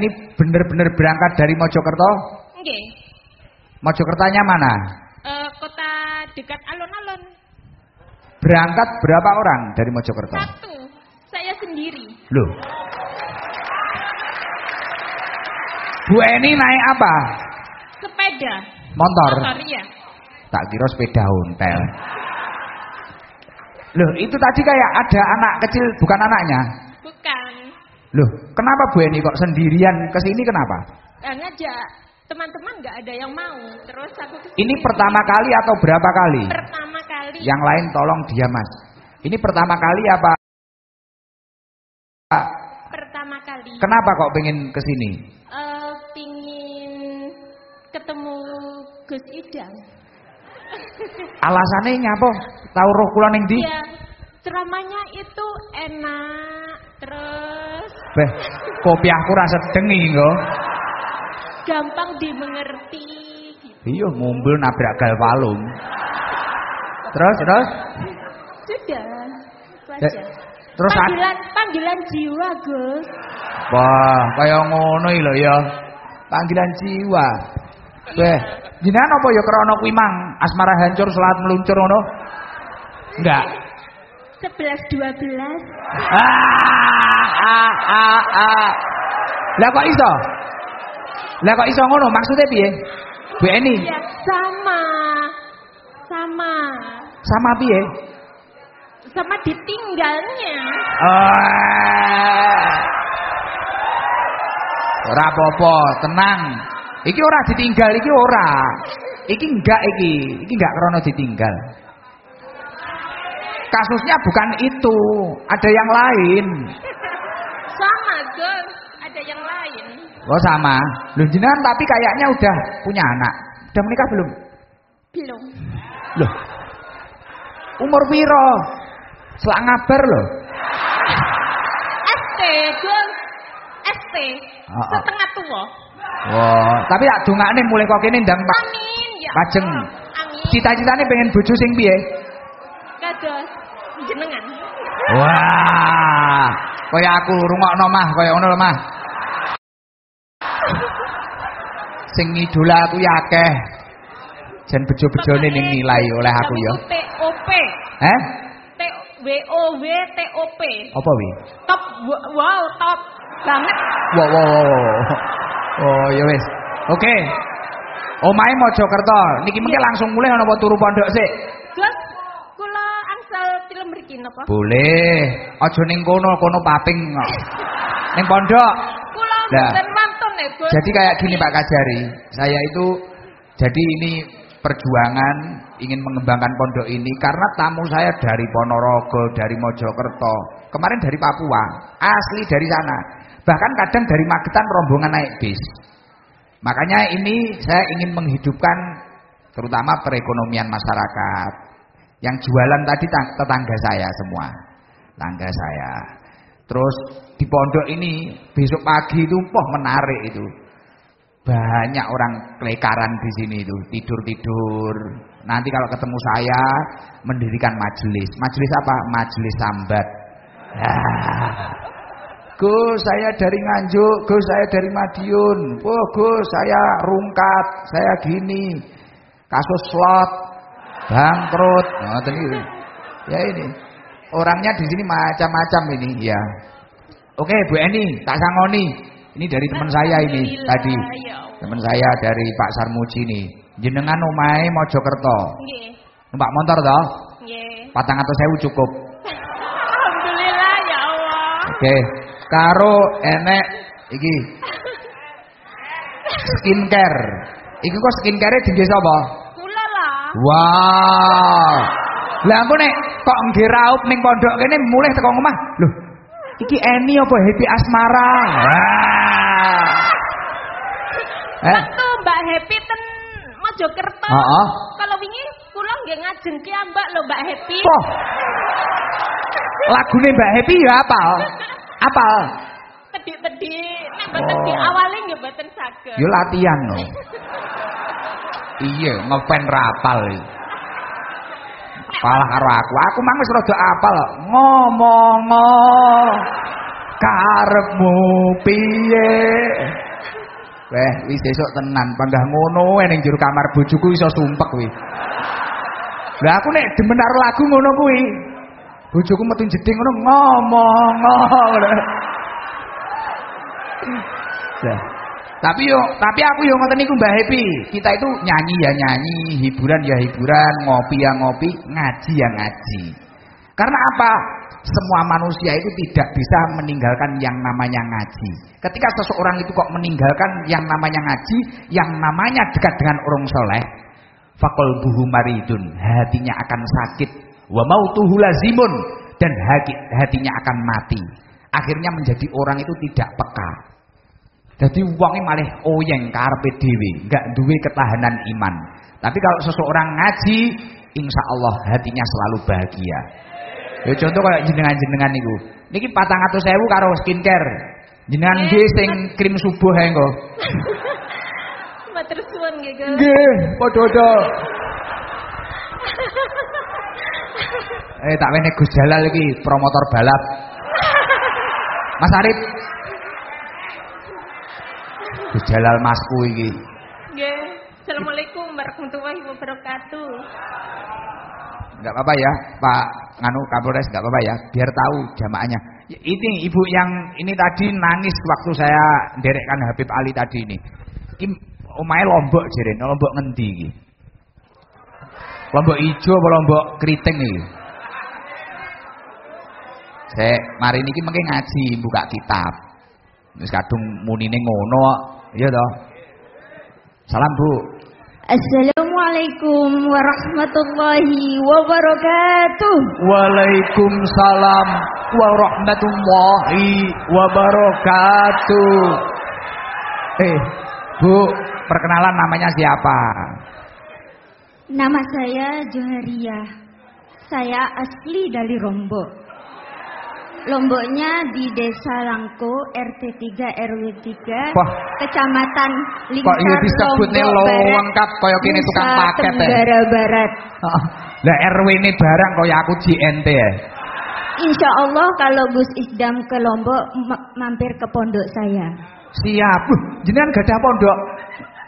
ini benar-benar berangkat dari Mojokerto? Nggih. Mojokertanya mana? Eh, kota dekat alun-alun. Berangkat berapa orang dari Mojokerto? Satu. Saya sendiri. Loh. Bu Eni naik apa? Sepeda. Motor. Motor ya. Tak kira sepeda ontel. Loh, itu tadi kayak ada anak kecil bukan anaknya. Loh, kenapa Bu Eni kok sendirian ke sini kenapa? Dan ngajak teman-teman nggak ada yang mau. Terus aku Ini pertama kali atau berapa kali? pertama kali. Yang lain tolong diam, Mas. Ini pertama kali apa? Pertama kali. Kenapa kok pengen ke sini? Eh, pingin ketemu Gus Idam. Alasannya nyapa? Tahu roh kula ning ndi? Iya. Ceramahnya itu enak. Terus Beh, kopi aku rasa iki nggo. gampang dimengerti. gitu. Iya, mumbul nabrak gal palung. Terus, terus? Sudah. Ya, aja. terus panggilan panggilan jiwa Gus. Wah, kaya ngono lho ya. Panggilan jiwa. Beh, jenengan apa ya krana kuwi mang asmara hancur selat meluncur ngono? Enggak. 11 12. Ah, ah, ah, ah. Lah kok iso? Lah kok iso ngono? Maksudnya piye? Bu Eni, Ya, sama. Sama. sama piye? Sama ditinggalnya. Ah. Ora apa-apa, tenang. Iki ora ditinggal iki ora. Iki enggak iki, iki enggak krono ditinggal. Kasusnya bukan itu, ada yang lain. Sama, Gus. Ada yang lain. Oh sama. Loh jenengan tapi kayaknya udah punya anak. Udah menikah belum? Belum. Loh. Umur piro? Selak ngabar loh. ST, Gus. ST. Ah, ah. Setengah tua. Wah, tapi tak dongakne mulai kok kene ndang Pak. Amin ya. Pajeng. Amin. Cita-citane pengen bojo sing piye? Wah. Kaya aku rungokno mah, kaya ngono mah. Sing idola aku ya akeh. Jan bejo-bejone ning nilai oleh aku ya. TOP. Eh? T W O W T O P. Apa wi? Top wow, top banget. Wow, wow, wow, wow. Oh, ya wis. Oke. Omahe Mojokerto. Niki mengke langsung mulai ana apa turu pondok sik? Mriki napa? Boleh. Aja ning kono, kono paping kok. Ning pondok. Kula mboten mantun ya, Gus. Jadi kayak gini Pak Kajari, saya itu jadi ini perjuangan ingin mengembangkan pondok ini karena tamu saya dari Ponorogo, dari Mojokerto, kemarin dari Papua, asli dari sana. Bahkan kadang dari Magetan rombongan naik bis. Makanya ini saya ingin menghidupkan terutama perekonomian masyarakat. Yang jualan tadi tang- tetangga saya semua. Tangga saya. Terus di pondok ini besok pagi itu poh menarik itu. Banyak orang kelekaran di sini itu, tidur-tidur. Nanti kalau ketemu saya mendirikan majelis. Majelis apa? Majelis sambat. Gus, saya dari Nganjuk, Gus, saya dari Madiun. Oh, Gus, saya rungkat, saya gini. Kasus slot, bangkrut. Nah, ini. Ya ini. Orangnya di sini macam-macam ini, ya. Oke, Bu Eni, tak sangoni. Ini dari teman saya ini tadi. ya. Teman saya dari Pak Sarmuji nih. Jenengan omahe Mojokerto. Nggih. Numpak motor toh? Nggih. Patang atau sewu cukup. Alhamdulillah ya Allah. Oke. Karo enek iki skincare. Iki kok skincare dingge sapa? Wow. Lah engko nek kok nggih raup ning pondok kene mulih teko omah. Loh, iki Eni apa Happy Asmara? Wah. Eh? Waktu Mbak Happy ten Mojokerto. Heeh. Kalau wingi kula nggih ngajeng ki Mbak lho Mbak Happy. Poh. Lagune Mbak Happy ya apal? Apal? Tedik-tedik, nek mboten Oh. diawali nggih mboten saged. Yo latihan no. Iya, ngefan rapal iki. Kalah karo aku. Aku mang wis rada apal. Ngomong karepmu piye? Weh, wis esuk tenan, panggah ngono ning jero kamar bojoku iso sumpek kuwi. Lah aku nek demen lagu ngono kuwi. Bojoku metu jeding ngono ngomong ngono. Ya. Tapi yo, tapi aku yo ngoten niku Mbah Happy. Kita itu nyanyi ya nyanyi, hiburan ya hiburan, ngopi ya ngopi, ngaji ya ngaji. Karena apa? Semua manusia itu tidak bisa meninggalkan yang namanya ngaji. Ketika seseorang itu kok meninggalkan yang namanya ngaji, yang namanya dekat dengan orang soleh, fakol buhu maridun, hatinya akan sakit, wa mautuhu lazimun, dan hatinya akan mati. Akhirnya menjadi orang itu tidak peka. Jadi uangnya malah oyeng karpe dewi, nggak duwe ketahanan iman. Tapi kalau seseorang ngaji, insya Allah hatinya selalu bahagia. Ya contoh kayak jenengan-jenengan niku. Niki 400.000 karo skincare. Jenengan nggih sing krim subuh ae engko. Matur suwun nggih, Nggih, padha-padha. Eh tak wene Gus Jalal iki promotor balap. Mas Arif. Jalal masku iki. Nggih. Assalamualaikum warahmatullahi wabarakatuh. Enggak apa-apa ya, Pak Nganu Kapolres enggak apa-apa ya, biar tahu jamaahnya. Ini ibu yang ini tadi nangis waktu saya derekkan Habib Ali tadi ini. Ini omahe lombok jere, lombok ngendi iki? Lombok ijo apa lombok keriting iki? Saya mari niki mengke ngaji buka kitab. Wis kadung munine ngono, iya toh. Salam Bu. Assalamualaikum warahmatullahi wabarakatuh. Waalaikumsalam warahmatullahi wabarakatuh. Eh, Bu, perkenalan namanya siapa? Nama saya Joharia. Saya asli dari Lombok. Lomboknya di Desa Langko, RT 3 RW 3, Wah. Kecamatan Kok Lingkar Lombok lo Barat, lengkap kaya kini tukang paket ya. Tenggara Barat. Lah RW ini barang kaya aku JNT ya. Insya Allah kalau Gus Isdam ke Lombok ma- mampir ke pondok saya. Siap. Uh, jenengan gak ada pondok.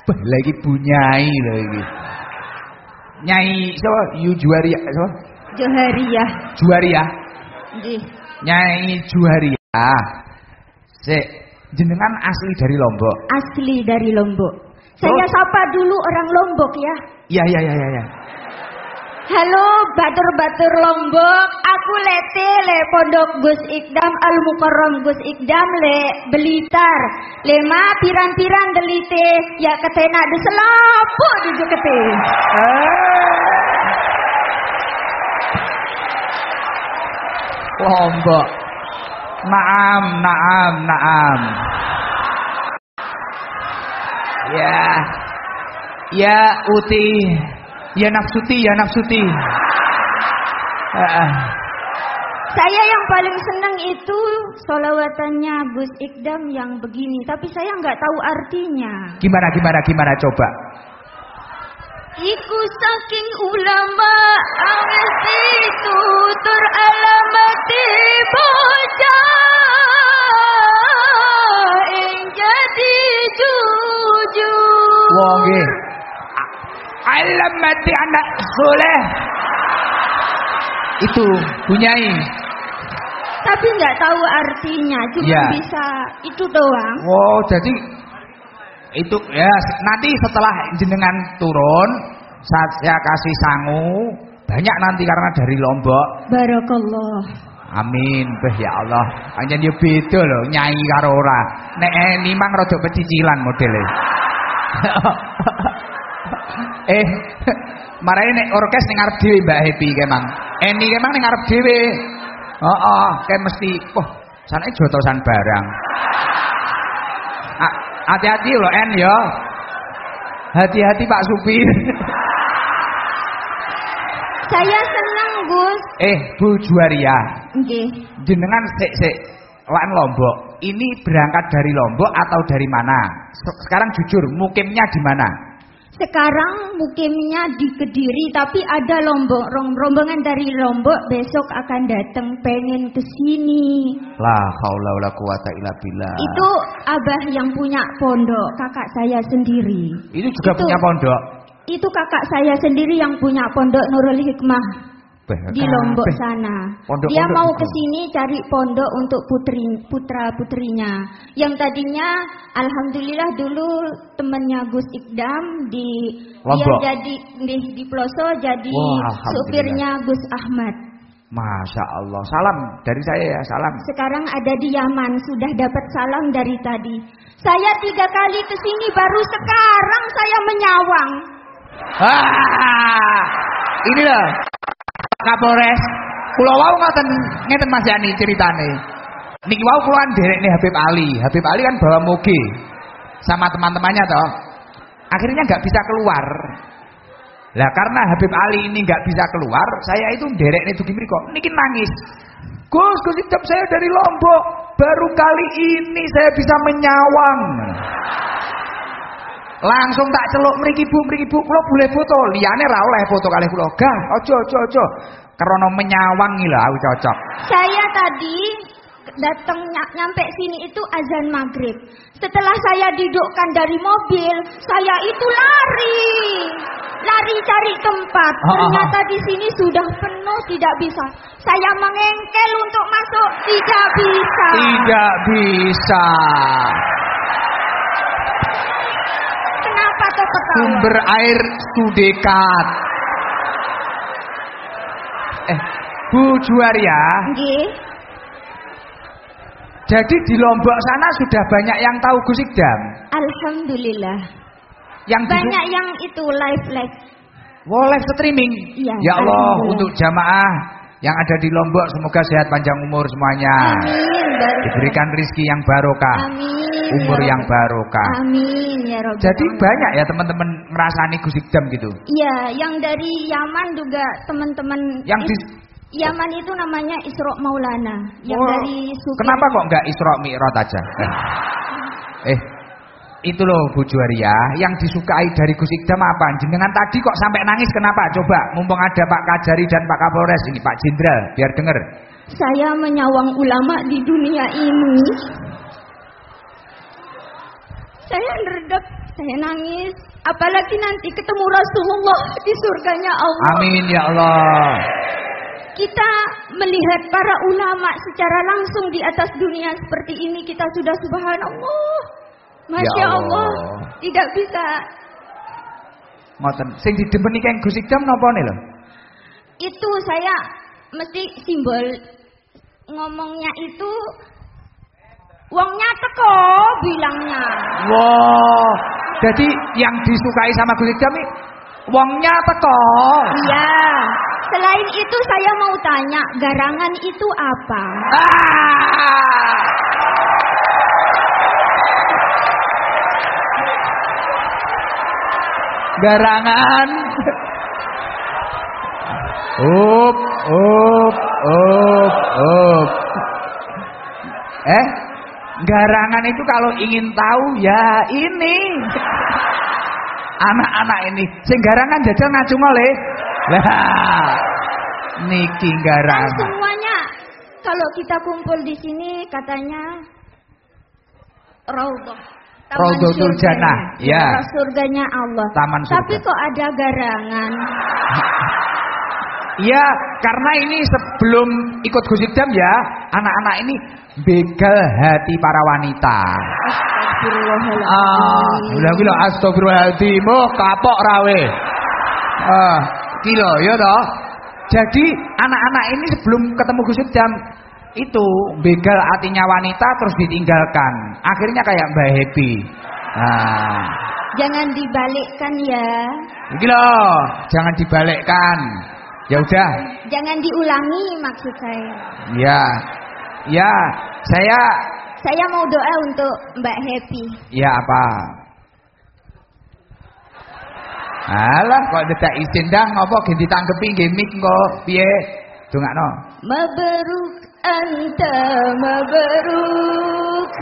Bah, lagi bunyai lho iki. Nyai siapa? Yu Juwaria siapa? Joharia. Juwaria. Nggih. Nyai Juwaria. Sik, jenengan asli dari Lombok. Asli dari Lombok. Saya Terus? sapa dulu orang Lombok ya. Iya iya iya iya. iya. Halo batur-batur Lombok, aku Lete le Pondok Gus Ikdam Al Mukarram Gus Ikdam le Belitar. Lema piran-piran delite ya ketena de di jukete. Lombok. Naam, naam, naam. Ya. Ya Uti. Ya nafsuti, ya nafsuti. Saya yang paling senang itu solawatannya Gus Ikdam yang begini, tapi saya nggak tahu artinya. gimana gimana gimana coba? Iku saking ulama awis ditutur alamati bocah ing jadi jujur. Wong nggih. Alamati anak soleh. Itu bunyai. Tapi nggak tahu artinya, cuma Ya. bisa itu doang. Oh, jadi itu ya nanti setelah jenengan turun saat saya kasih sangu banyak nanti karena dari Lombok. Barakallah. Amin, beh ya Allah. Hanya dia beda loh, nyai karo ora. Nek Eni mang rada pecicilan modele. eh, marane nek orkes ning arep dhewe Mbak Happy kemang. Eni kemang ning arep dhewe. Heeh, kayak mesti wah, sanake jotosan barang. Hati-hati loh En ya. Hati-hati Pak Supir. Saya senang Gus. eh, Bu Juaria. Nggih. jenengan sik sik lan Lombok. Ini berangkat dari Lombok atau dari mana? Se- Sekarang jujur, mukimnya di mana? Sekarang mukimnya di Kediri tapi ada lombok rombongan dari Lombok besok akan datang pengen ke sini. La haula wala quwata illa billah. Itu abah yang punya pondok, kakak saya sendiri. Itu juga itu, punya pondok. Itu kakak saya sendiri yang punya pondok Nurul Hikmah di Lombok sana. Pondok, Dia pondok, mau ke sini cari pondok untuk putri putra putrinya. Yang tadinya alhamdulillah dulu temannya Gus Ikdam di Lombok. dia jadi di, di Ploso jadi Wah, supirnya Gus Ahmad. Masya Allah. Salam dari saya ya, salam. Sekarang ada di Yaman, sudah dapat salam dari tadi. Saya tiga kali ke sini baru sekarang saya menyawang. Ah, ini loh. Kapolres. Pulau wau ngoten ngeten Mas Yani ceritane. Niki wau kula nderekne Habib Ali. Habib Ali kan bawa moge sama teman-temannya toh. Akhirnya nggak bisa keluar. Lah karena Habib Ali ini nggak bisa keluar, saya itu nderekne dugi mriko. Niki nangis. Gus, Gus Idam saya dari Lombok. Baru kali ini saya bisa menyawang. Langsung tak celuk mriki Bu, mriki Bu, kula boleh foto. Liyane ra oleh foto kalih kula. Gah, aja aja aja. Karena menyawang lho aku cocok. Saya tadi datang ny- nyampe sini itu azan maghrib. Setelah saya dudukkan dari mobil, saya itu lari. Lari cari tempat. Ah, ah, ah. Ternyata di sini sudah penuh, tidak bisa. Saya mengengkel untuk masuk, tidak bisa. Tidak bisa. Kenapa kau ketawa? Sumber air sudekat. Eh, Bu Juwaria, Nggih. jadi di Lombok sana sudah banyak yang tahu Gus Ikdam. Alhamdulillah. Yang Banyak yang itu live live. Wow, live streaming. Iya, ya Allah, untuk jamaah yang ada di Lombok semoga sehat panjang umur semuanya. Amin. Diberikan rizki yang barokah, Amin. umur ya yang barokah. Amin ya Rabbal Jadi Alamin. banyak ya teman-teman merasani Gus Ikdam gitu. Iya, yang dari Yaman juga teman-teman Yang di Yaman itu namanya Isra Maulana. Yang Oh, dari supir. Kenapa kok nggak Isra Mi'raj aja? Eh, itu loh Bu Juwaria, yang disukai dari Gus Ikdam apa? Jenengan tadi kok sampai nangis kenapa? Coba, mumpung ada Pak Kajari dan Pak Kapolres ini, Pak Jenderal, biar denger. Saya menyawang ulama di dunia ini. Saya nerdek, saya nangis. Apalagi nanti ketemu Rasulullah di surganya Allah. Amin ya Allah. Kita melihat para ulama secara langsung di atas dunia seperti ini kita sudah subhanallah. Masya Ya Allah. Allah. Tidak bisa. Ngoten. Sing didemeni keng Gus Ikdam napa lho? Itu saya mesti simbol ngomongnya itu Wongnya teko bilangnya. Wah, jadi yang disukai sama Gus Ikdam ini wongnya teko. Iya. Selain itu saya mau tanya, garangan itu apa? Ah! Garangan. Up, up, up, up. Eh, garangan itu kalau ingin tahu ya ini. Anak-anak ini, sing garangan jajal ngacung oleh. Lah, niki garangan. semuanya kalau kita kumpul di sini katanya raudhah. Taman Raudhatul. Jannah, ya. Surganya Allah. Taman Tapi surga. kok ada garangan? Iya, karena ini sebelum ikut Gus Ikdam ya, anak-anak ini begal hati para wanita. Astagfirullahaladzim. Ah, kilo astagfirullahaladzim, oh kapok rawe. Ah, kilo, ya toh. Jadi anak-anak ini sebelum ketemu Gus Ikdam itu begal hatinya wanita terus ditinggalkan. Akhirnya kayak Mbak Happy. Nah, Jangan dibalikkan ya. iki loh, jangan dibalikkan. Ya udah, Jangan diulangi maksud saya. Ya, ya, saya, Saya mau doa untuk Mbak Happy. ya apa? Alah, kok dedak izin dah, ngopo ganti tanggepi gimmick kok, piye? Dongakno. Mabruk anta mabruk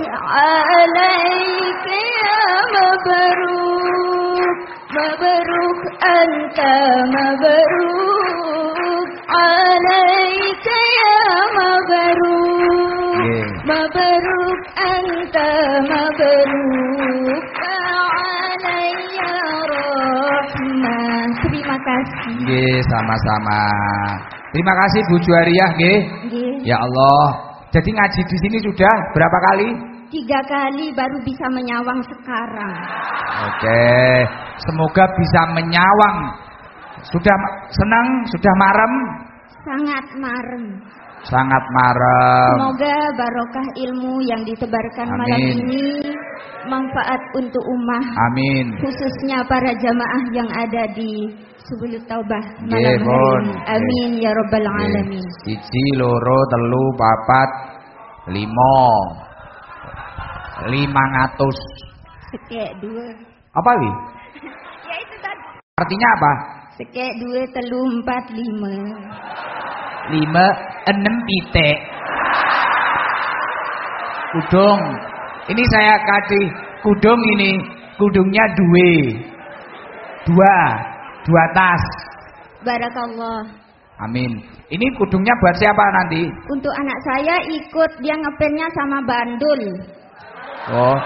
alaika ya mabruk mabruk أنت مبروك عليك يا مبروك Nggih. مبروك أنت مبروك علي رحمة Terima kasih Nggih, sama-sama. Terima kasih Bu Juariah nggih. Nggih. Ya Allah. Jadi ngaji di sini sudah berapa kali? Tiga kali baru bisa menyawang sekarang Oke. Semoga bisa menyawang. Sudah senang, sudah marem, Sangat marem sangat marem. Semoga barokah ilmu yang ditebarkan malam Amin. ini manfaat untuk ummah Amin. khususnya para jamaah yang ada di Subulut Taubah malam hari. Amin ya rabbal Nggih. alamin. Siji, loro, telu, papat, limo. Lima ngatus. Sekek dua. Apa wi? Ya itu tadi. Artinya apa? Sekek dua telu empat lima. lima enam pitik kudung ini saya kasih kudung ini kudungnya dua dua dua tas Barakallah. amin ini kudungnya buat siapa nanti Untuk anak saya ikut dia ngepennya sama bandul. oh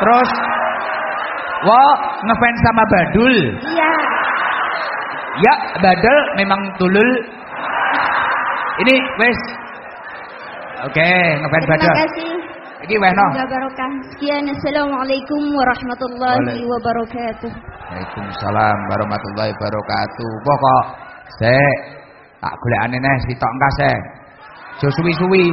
terus Wah, ngefans sama Badul. Iya. Ya, Badul memang tulul. Ini wes. Oke, ngefans Terima Badul. kasih. Iki wes no. Barokah. Sekian assalamualaikum warahmatullahi wabarakatuh. Waalaikumsalam warahmatullahi wabarakatuh. Pokok sik tak golekane neh sitok engkas e. Jo suwi-suwi.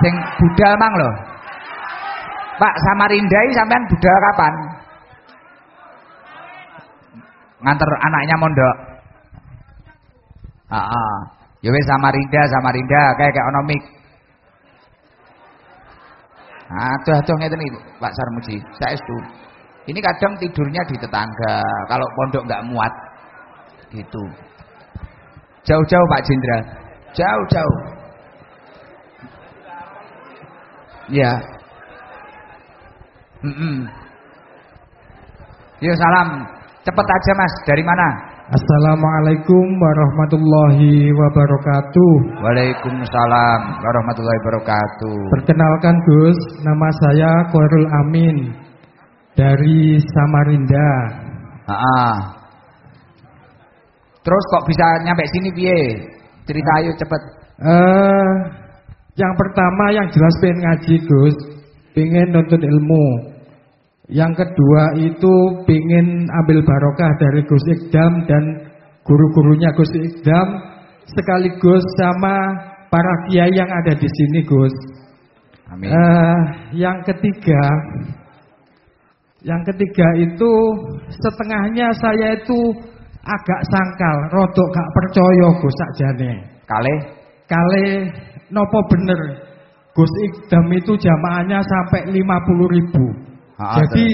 Sing budal mang lho. Pak Samarinda iki sampean budal kapan? Nganter anaknya mondok. Heeh. Ya wis Samarinda, Samarinda kayak kayak ono mik. Aduh, aduh ngeten iki Pak Sarmuji. Saestu. Ini kadang tidurnya di tetangga. Kalau pondok nggak muat, gitu. Jauh-jauh Pak Jenderal. Jauh-jauh. Ya. Mm Yo salam. Cepet aja Mas. Dari mana? Assalamualaikum warahmatullahi wabarakatuh. Waalaikumsalam warahmatullahi wabarakatuh. Perkenalkan Gus, nama saya Koirul Amin dari Samarinda. Ah. Terus kok bisa nyampe sini piye? Cerita ayo cepet. Eh, yang pertama yang jelas pengen ngaji Gus, pengen nuntut ilmu. Yang kedua itu pengen ambil barokah dari Gus Ikdam dan guru-gurunya Gus Ikdam sekaligus sama para kiai yang ada di sini Gus. Amin. Eh, yang ketiga, yang ketiga itu setengahnya saya itu agak sangkal, rodok gak percaya Gus sakjane. Kalih Kali nopo bener Gus Ikdam itu jamaahnya sampai 50 ribu. Ha, Jadi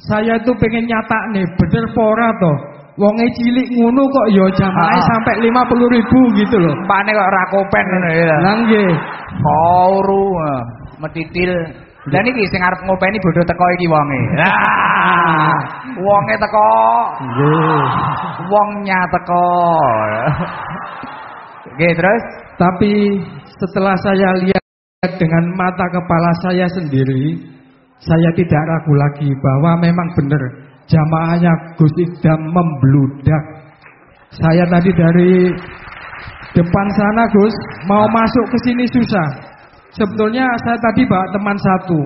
saya itu pengen nyata nih, bener pora toh. Wonge cilik ngono kok ya jamaahnya Ha. sampai 50 ribu gitu loh. Pane kok rakopen ngono ya. Lah nggih. Kauru eh, metitil. Lah niki sing arep ngopeni bodho teko iki wonge. Ah, wonge teko. Nggih. Wongnya teko. Oke, terus Tapi setelah saya lihat dengan mata kepala saya sendiri, saya tidak ragu lagi bahwa memang benar jamaahnya Gus Idam membludak. Saya tadi dari depan sana Gus mau masuk ke sini susah. Sebetulnya saya tadi bawa teman satu.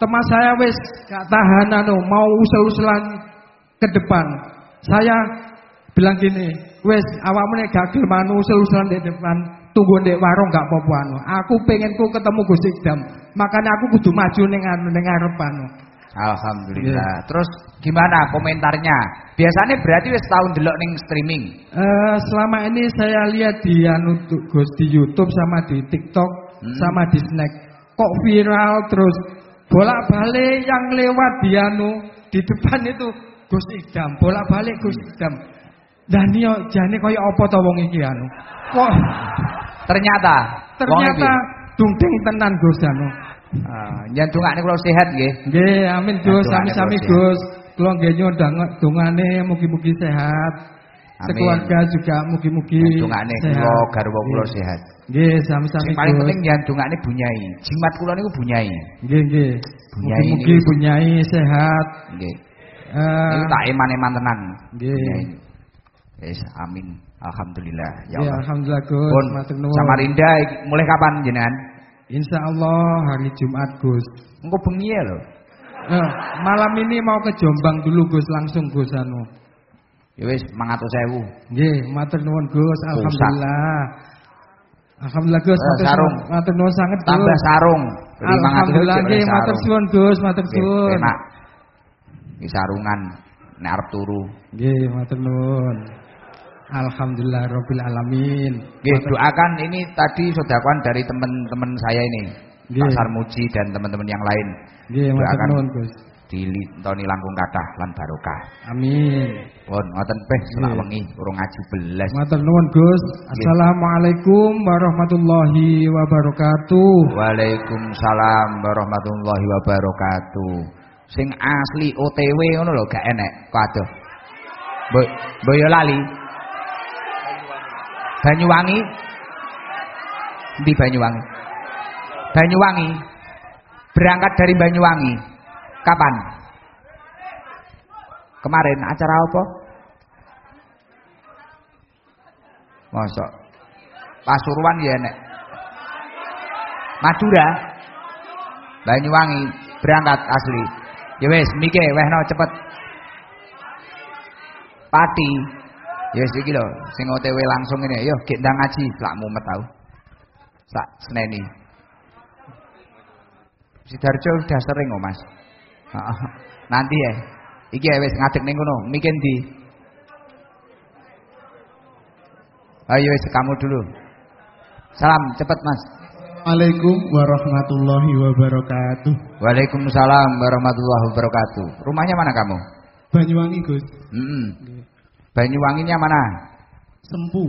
Teman saya wes gak tahan anu mau usul-usulan ke depan. Saya bilang gini, wes awakmu nek gak gelem anu usul-usulan di depan, tunggu ndek warung gak apa-apa anu. Aku pengen ku ketemu Gus Idam. Makanya aku kudu maju ning anu ning ngarep anu. Alhamdulillah. Terus gimana komentarnya? Biasanya berarti wis tahun delok ning streaming. Eh, selama ini saya lihat di anu Gus di YouTube sama di TikTok Hmm. sama di Snack kok viral terus bolak-balik yang lewat di anu di depan itu Gus Idam, bolak-balik Gus Idam. Dan yo jane kaya apa to wong iki anu. Kok Ternyata ternyata dungding tenan Gus anu. Ah, Jantungane kula sehat nggih. Nggih, amin Gus, Dungane sami-sami Gus. Kula nggih nyundang dongane mugi-mugi sehat. Sekeluarga juga mugi-mugi sehat. kula garwa kula sehat. Nggih, sami-sami Sing paling penting jantungane bunyai. Jimat kula niku bunyai. Nggih, nggih. Bunyai niku- bunyai sehat. Nggih. Eh, tak eman-eman tenan. Nggih. Yes, amin. Alhamdulillah. Ya Ya, Allah. alhamdulillah Gus. Pun. Samarinda mulai kapan jenengan? Insya Allah hari Jumat Gus. Engko bengi ya lho. Eh, malam ini mau ke Jombang dulu Gus, langsung Gus anu. Ya wis 500.000. Nggih, matur nuwun Gus. Alhamdulillah. Alhamdulillah Gus, Eh, matur sarung. nuwun- matur nuwun sanget Gus. Tambah sarung. Beli 500.000 Alhamdulillah nggih, matur suwun Gus, matur suwun. Enak. Iki sarungan nek arep turu. Nggih, matur nuwun. Alhamdulillah rabbil alamin. Nggih, doakan ini tadi sodakoan dari teman-teman saya ini. Nggih. Pak Sarmuji dan teman-teman yang lain. Nggih, matur Doakan dilintoni langkung kathah lan barokah. Amin. Pun ngoten peh selak wengi urung ngaji belas. Matur nuwun Gus. Assalamualaikum warahmatullahi wabarakatuh. Waalaikumsalam warahmatullahi wabarakatuh. Sing asli OTW ngono lho gak enek. Boy, Boyolali. Banyuwangi. Di Banyuwangi. Banyuwangi. Berangkat dari Banyuwangi. Kapan? Kemarin acara apa? Mosok. Pasuruan ya enek. Madura. Banyuwangi berangkat asli. Ya wis, mike wehno cepet. Pati. Ya wis iki lho, sing OTW langsung ini. Yo gek ndang ngaji, lak mumet tau. Sak seneni. Sidarjo udah sering kok, Mas. Nanti ya. Iki ya wis ngadeg ning kono, mike ndi? Ayo wis kamu dulu. Salam cepet, Mas. Assalamualaikum warahmatullahi wabarakatuh. Waalaikumsalam warahmatullahi wabarakatuh. Rumahnya mana kamu? Banyuwangi Gus, Hmm. Banyuwanginya mana? Sempu,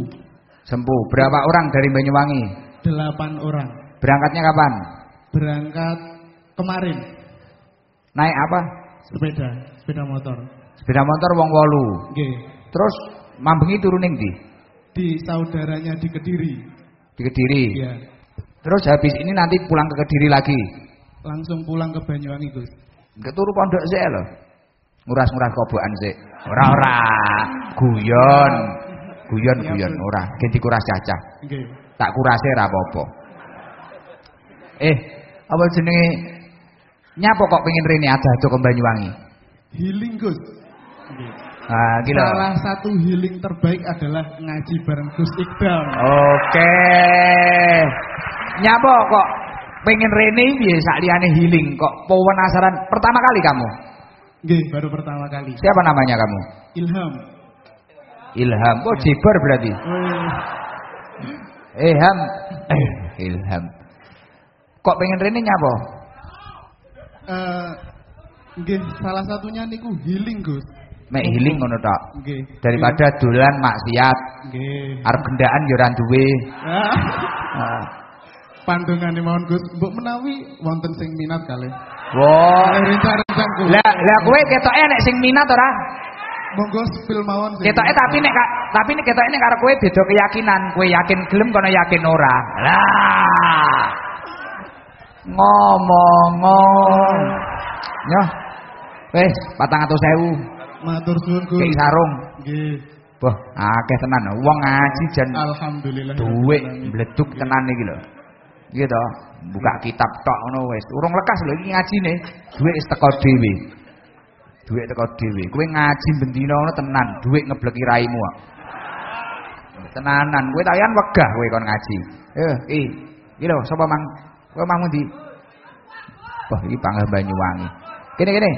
Sempu. Berapa orang dari Banyuwangi? delapan orang. Berangkatnya kapan? Berangkat kemarin, Naik apa? sepeda, sepeda motor. Sepeda motor wong wolu. Oke, Terus mambengi turun ning ndi? di saudaranya di Kediri. Di Kediri. Iya, Terus habis ini nanti pulang ke Kediri lagi. langsung pulang ke Banyuwangi Gus. Enggak turu pondok sih lho. Nguras-nguras kobokan sih. Ora ora. Guyon. Guyon guyon ora. Ganti kuras cacah. Tak kurase ra apa-apa. Eh, apa jenenge nyapa kok pengen rene ada ke Banyuwangi? healing Gus. Ah, gila. Salah satu healing terbaik adalah ngaji bareng Gus Iqbal. Oke. Nyapa kok pengen rene piye sak liyane healing kok penasaran pertama kali kamu? Oke, baru pertama kali. Siapa namanya kamu? Ilham. Ilham. Oh, Jebar berarti. Wih, Ilham. Eh, Ilham. Kok pengen rene nyapa? eh, nggih, salah satunya niku healing Gus. Mek healing ngono tok. Nggih. Daripada dolan maksiat, Nggih. arep gendaan yo ora duwe. Pandungane mawon Gus, mbok menawi wonten sing minat kali. Wah. Rencang-rencang Gus. Lah lah kowe ketoke nek sing minat ora? Monggo spill mawon. Ketoke tapi nek tapi nek ketoke nek karo kowe beda keyakinan. Kowe yakin gelem kono yakin ora. Lah. Ngomong ngomong. Yo. Wis 400.000 Matur suwun Gus. kei sarung. Nggih. Wah, akeh tenan. Wong ngaji jan Alhamdulillah. duit mbleduk tenan iki lho. Iya toh, buka kitab tok ngono wis. Urung lekas lho iki ngajine. Duit wis teko dhewe. Duit teko dhewe. Kowe ngaji bendina ngono tenan, duit ngebleki raimu kok. Tenanan, kowe tayan wegah kowe kon ngaji. Eh, eh. Iki lho, sapa mang? Kowe mang ndi? Wah, iki panggah Banyuwangi. Kene kene.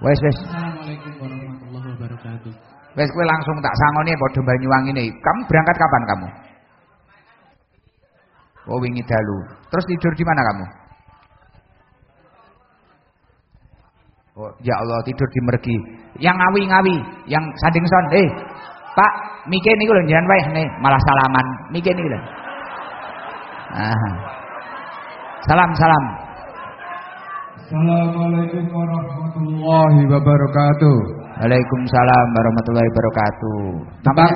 Wes wes. Assalamualaikum warahmatullahi wabarakatuh. Wes kowe langsung tak sangoni padha Banyuwangi nih. Kamu berangkat kapan kamu? Oh wingi dalu. Terus tidur di mana kamu? Oh ya Allah tidur di mergi. Yang ngawi-ngawi, yang sanding son. Eh, Pak, mike niku lho njenengan wae nih, malah salaman. Mike niku lho. Ah. Salam, salam. Assalamualaikum warahmatullahi wabarakatuh. Waalaikumsalam warahmatullahi wabarakatuh. Tebang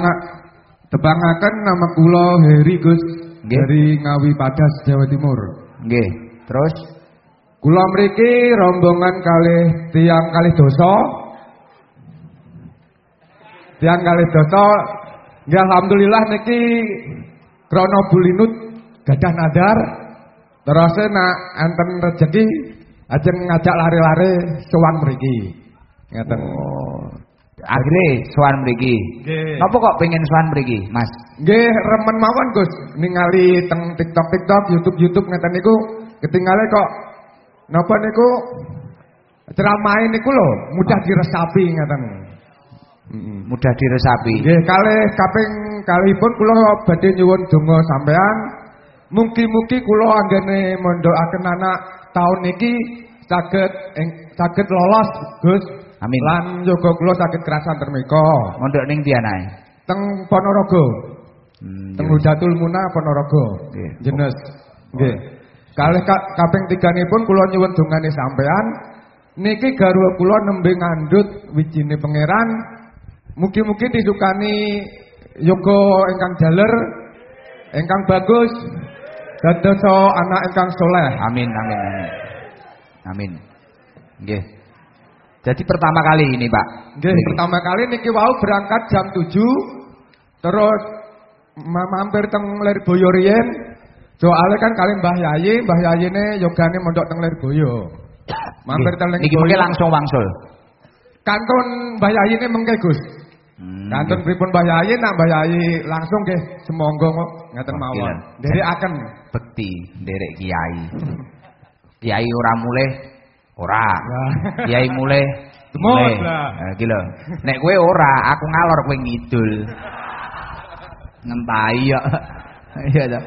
tebangaken nama kula Heri Gus Nggih. dari Ngawi Padas Jawa Timur. Nggih. Terus Kula mriki rombongan kalih tiang kalih dosa. Tiang kalih dosa nggih alhamdulillah niki krana bulinut gadah nadar terus nak enten rejeki ajeng ngajak lari-lari sowan mriki. Ngeten. oh, akhirnya sowan mriki. Napa kok pengen sowan mriki, Mas? Nggih remen mawon Gus ningali teng TikTok-TikTok, YouTube-YouTube ngeten niku ketinggalan kok napa niku ceramahe niku lho mudah diresapi ngeten. Mudah diresapi. Nggih kalih kaping kalihipun kula badhe nyuwun donga sampean. Mugi-mugi kula anggene mondhokaken anak taun niki saged ing- saged lolos Gus. Amin. Lan yoga kula saged kerasan termika. Mondok ning ndi anae? Teng Ponorogo. Hmm, Teng iya. Hudatul Muna Ponorogo. Nggih. Jenes. Nggih. Kalih ka- kaping tiganipun kula nyuwun dongane sampean. Niki garwa kula nembe ngandhut wijine pangeran. Mugi-mugi disukani yoga ingkang jaler, ingkang bagus. Dadosa anak ingkang soleh. Amin, amin, amin. Amin. Nggih. Jadi pertama kali ini, Pak. Nggih, pertama kali niki wau berangkat jam 7 terus ma- mampir teng Lirboyo riyen. Soale kan kali Mbah Yayi, Mbah Yayine yogane mondok teng Lirboyo. Mampir teng Niki mungkin langsung wangsul. Kantun Mbah Yayine mengke Gus. Hmm, Kantun pripun Mbah Yayi nak Mbah Yayi langsung nggih semonggo ngaten mawon. Akan bekti nderek kiai. Kiai ora mulih ora. Kiai mulih. lah. Nah, iki lho. Nek kowe ora, aku ngalor kowe ngidul. Ngentahi ya. Iya ta.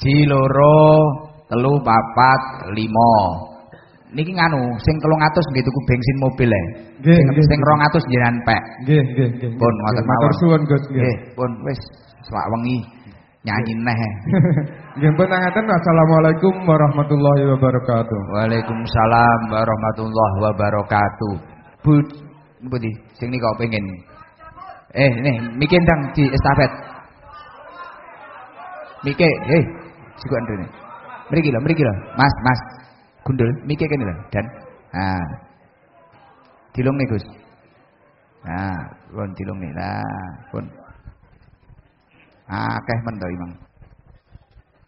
Ji loro, telu, papat, limo. Niki nganu, sing 300 nggih tuku bensin mobil e. Nggih, Sing nggih, sing nggih. 200 jenengan pek. nggih nggih nggih. Pun ngoten Nggih, Matur mawon. suwun Gus nggih. Nggih, pun wis selak wengi nyanyi neh. Nggih pun ngaten Assalamualaikum warahmatullahi wabarakatuh. Waalaikumsalam warahmatullahi wabarakatuh. Bu, budi, sing nika pengen. Eh, nih, mikir dang di estafet. Mikir, eh, siku andrene. Mriki lho, mriki lho. Mas, Mas. Gundul, mikir kene lho, Dan. Ah. Dilung nih, Gus. Nah, pun dilung nih. Nah, pun. Akeh men to imang.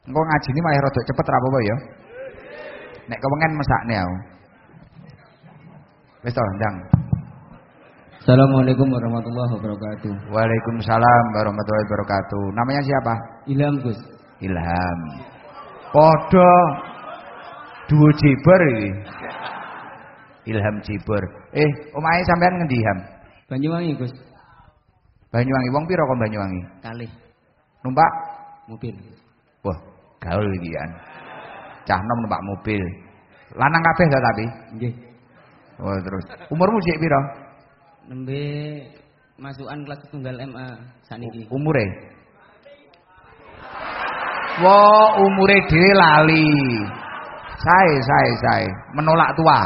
Engko ngajine malah rada cepet ra apa-apa ya. Nek kewengen mesakne aku. Wis to, ndang. Assalamualaikum warahmatullahi wabarakatuh. Waalaikumsalam warahmatullahi wabarakatuh. Namanya siapa? Ilham Gus. Ilham. Podo duo Jiber iki. Ilham Jiber. Eh, omahe sampean ngendi, Ham? Banyuwangi Gus. Banyuwangi. Wong pira kok Banyuwangi? Kalih Numpak? mobil. Wah, gaul iki kan. Cah nom numpak mobil. Lanang kabeh ta tapi? Nggih. Oh, terus. Umurmu sik pira? Nembe masukan kelas tunggal MA saniki. Umure? Wah, umure dhewe lali. Sae, sae, sae. Menolak tua.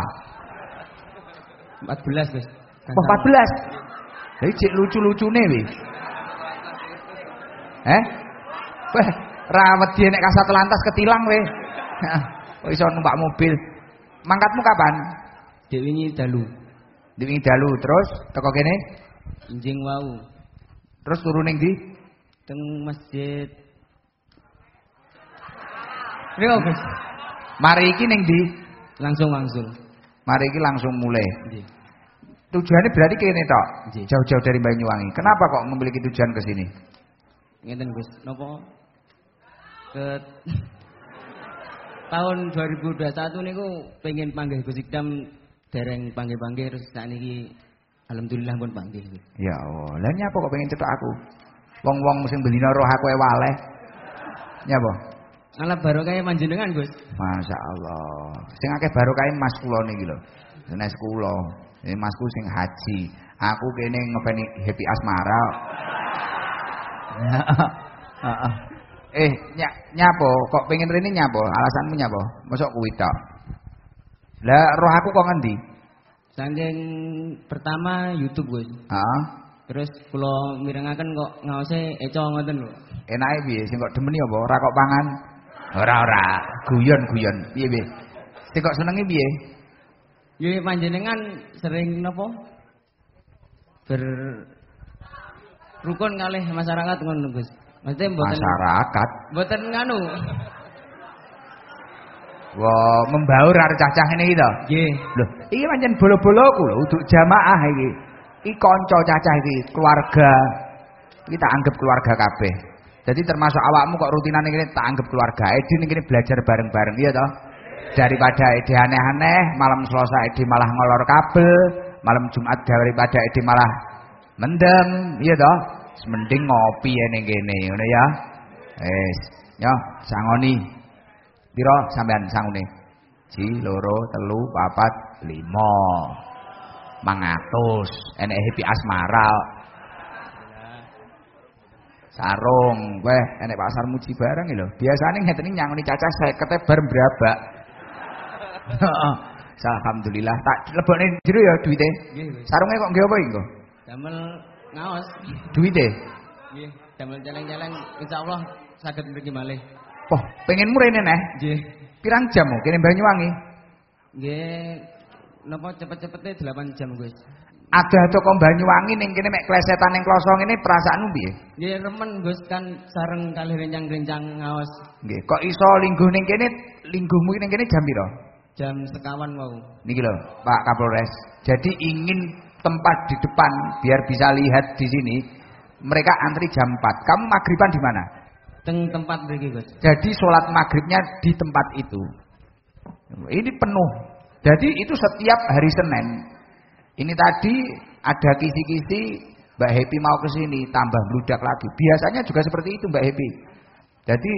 14 Gus. Oh, 14. Jadi cek lucu-lucune wi. Eh? Weh, rawat dia nek kasat lantas ketilang we. Oh iso numpak mobil. Mangkatmu kapan? Dek wingi dalu. Wingi dalu terus teko kene, Injing wau terus turu ning ndi? teng masjid. Yo. Mari iki ning ndi? Langsung wangsul. Mari iki langsung mulai. Nggih. Tujuannya berarti kene tok. Jauh-jauh dari Banyuwangi. Kenapa kok memiliki tujuan ke sini? Ngeten Gus. Napa? Ke tahun 2021 niku pengen panggil Gus Ikdam dereng panggil-panggil terus sakniki alhamdulillah pun panggil. Gus. Ya Allah, lah nyapa kok pengen cetok aku? Wong-wong sing bendina roh aku e waleh. Nyapa? Malah barokah panjenengan Gus. Masya Allah. Sing akeh barokah mas kula niki lho. Senes kula. Ini masku sing haji. Aku kene ngepeni happy asmara. Eh, nyapo? Kok pengen rene nyapo? Alasanmu nyapo? Mosok kuwi tok. Lah roh aku kok ngendi? Saking pertama YouTube Gus. Heeh. Terus kula mirengaken kok ngaose eco ngoten lho. Enake piye? Sing kok demeni apa? Ora kok pangan? Ora ora, guyon-guyon. Piye piye? Sing kok senengi piye? Ya panjenengan sering napa? Ber rukun kalih masyarakat ngono Gus. Maksudnya mboten Masyarakat. mboten nganu. Wah, membaur arek cacah ngene iki to. Nggih. Loh, iki pancen bolo-boloku lho, untuk jamaah iki. Iki kanca cacah iki, keluarga. Iki tak anggap keluarga kabeh. Jadi termasuk awakmu kok rutinan ini tak anggap keluarga. Edi ini belajar bareng-bareng, iya toh? Daripada Edi aneh-aneh, malam Selasa Edi malah ngolor kabel, malam Jumat daripada Edi malah mendem, iya toh? Mending ngopi ya ning kene, ngono ya. Wis, yo sangoni. Piro sampean sangune? Ji, loro, telu, papat, lima. Mangatus, enek happy asmara. Sarung, weh, enek pasar muji barang lho. Biasane ngeten iki nyangoni cacah 50 bar brabak. Alhamdulillah, tak lebokne jero ya Gus. Sarunge kok nggih apa iki? Damel ngaos. Duwite. Nggih, damel celeng-celeng insyaallah saged mriki malih. Poh, pengenmu rene neh. Nggih. Pirang jam kene Banyuwangi? Nggih. Napa cepet-cepete 8 jam, Gus. Ada toko Banyuwangi ning kene mek klesetan ning kloso ngene perasaanmu piye? Nggih remen Gus kan sareng kalih rencang-rencang ngaos Nggih, kok iso lingguh ning kene, lingguhmu ning kene jam piro? jam sekawan mau. Niki lho, Pak Kapolres. Jadi ingin tempat di depan biar bisa lihat di sini. Mereka antri jam 4. Kamu maghriban di mana? Teng tempat mriki, Gus. Jadi sholat maghribnya di tempat itu. Ini penuh. Jadi itu setiap hari Senin. Ini tadi ada kisi-kisi Mbak Happy mau ke sini tambah bludak lagi. Biasanya juga seperti itu Mbak Happy. Jadi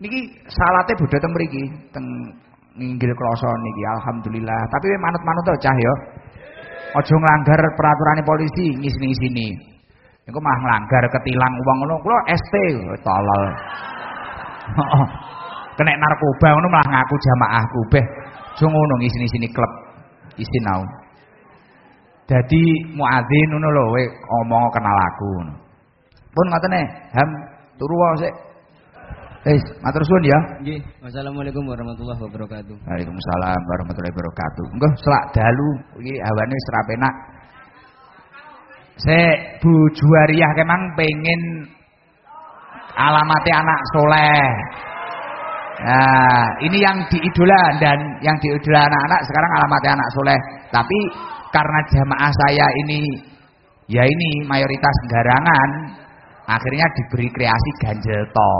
niki salate bodho teng mriki teng nginggil kloso niki alhamdulillah. Tapi manut-manut to cah ya. Aja nglanggar peraturan polisi ngisini-ngisini. Engko mah nglanggar ketilang uang ngono kula ST tolol. Heeh. Kena narkoba ngono malah ngaku jamaahku beh. Aja ngono ngisini-sini klub isin au. Dadi muadzin ngono lho omong kenal aku. Pun ngotene, Ham turu wae sik. Wis, matur suwun ya. Nggih. Wassalamualaikum warahmatullahi wabarakatuh. Waalaikumsalam warahmatullahi wabarakatuh. Engko selak dalu iki hawane wis ra penak. Sik Bu Juwariah kemang pengen alamate anak soleh. Nah, ini yang diidola dan yang diidola anak-anak sekarang alamatnya anak soleh. Tapi karena jamaah saya ini ya ini mayoritas garangan, akhirnya diberi kreasi ganjel to.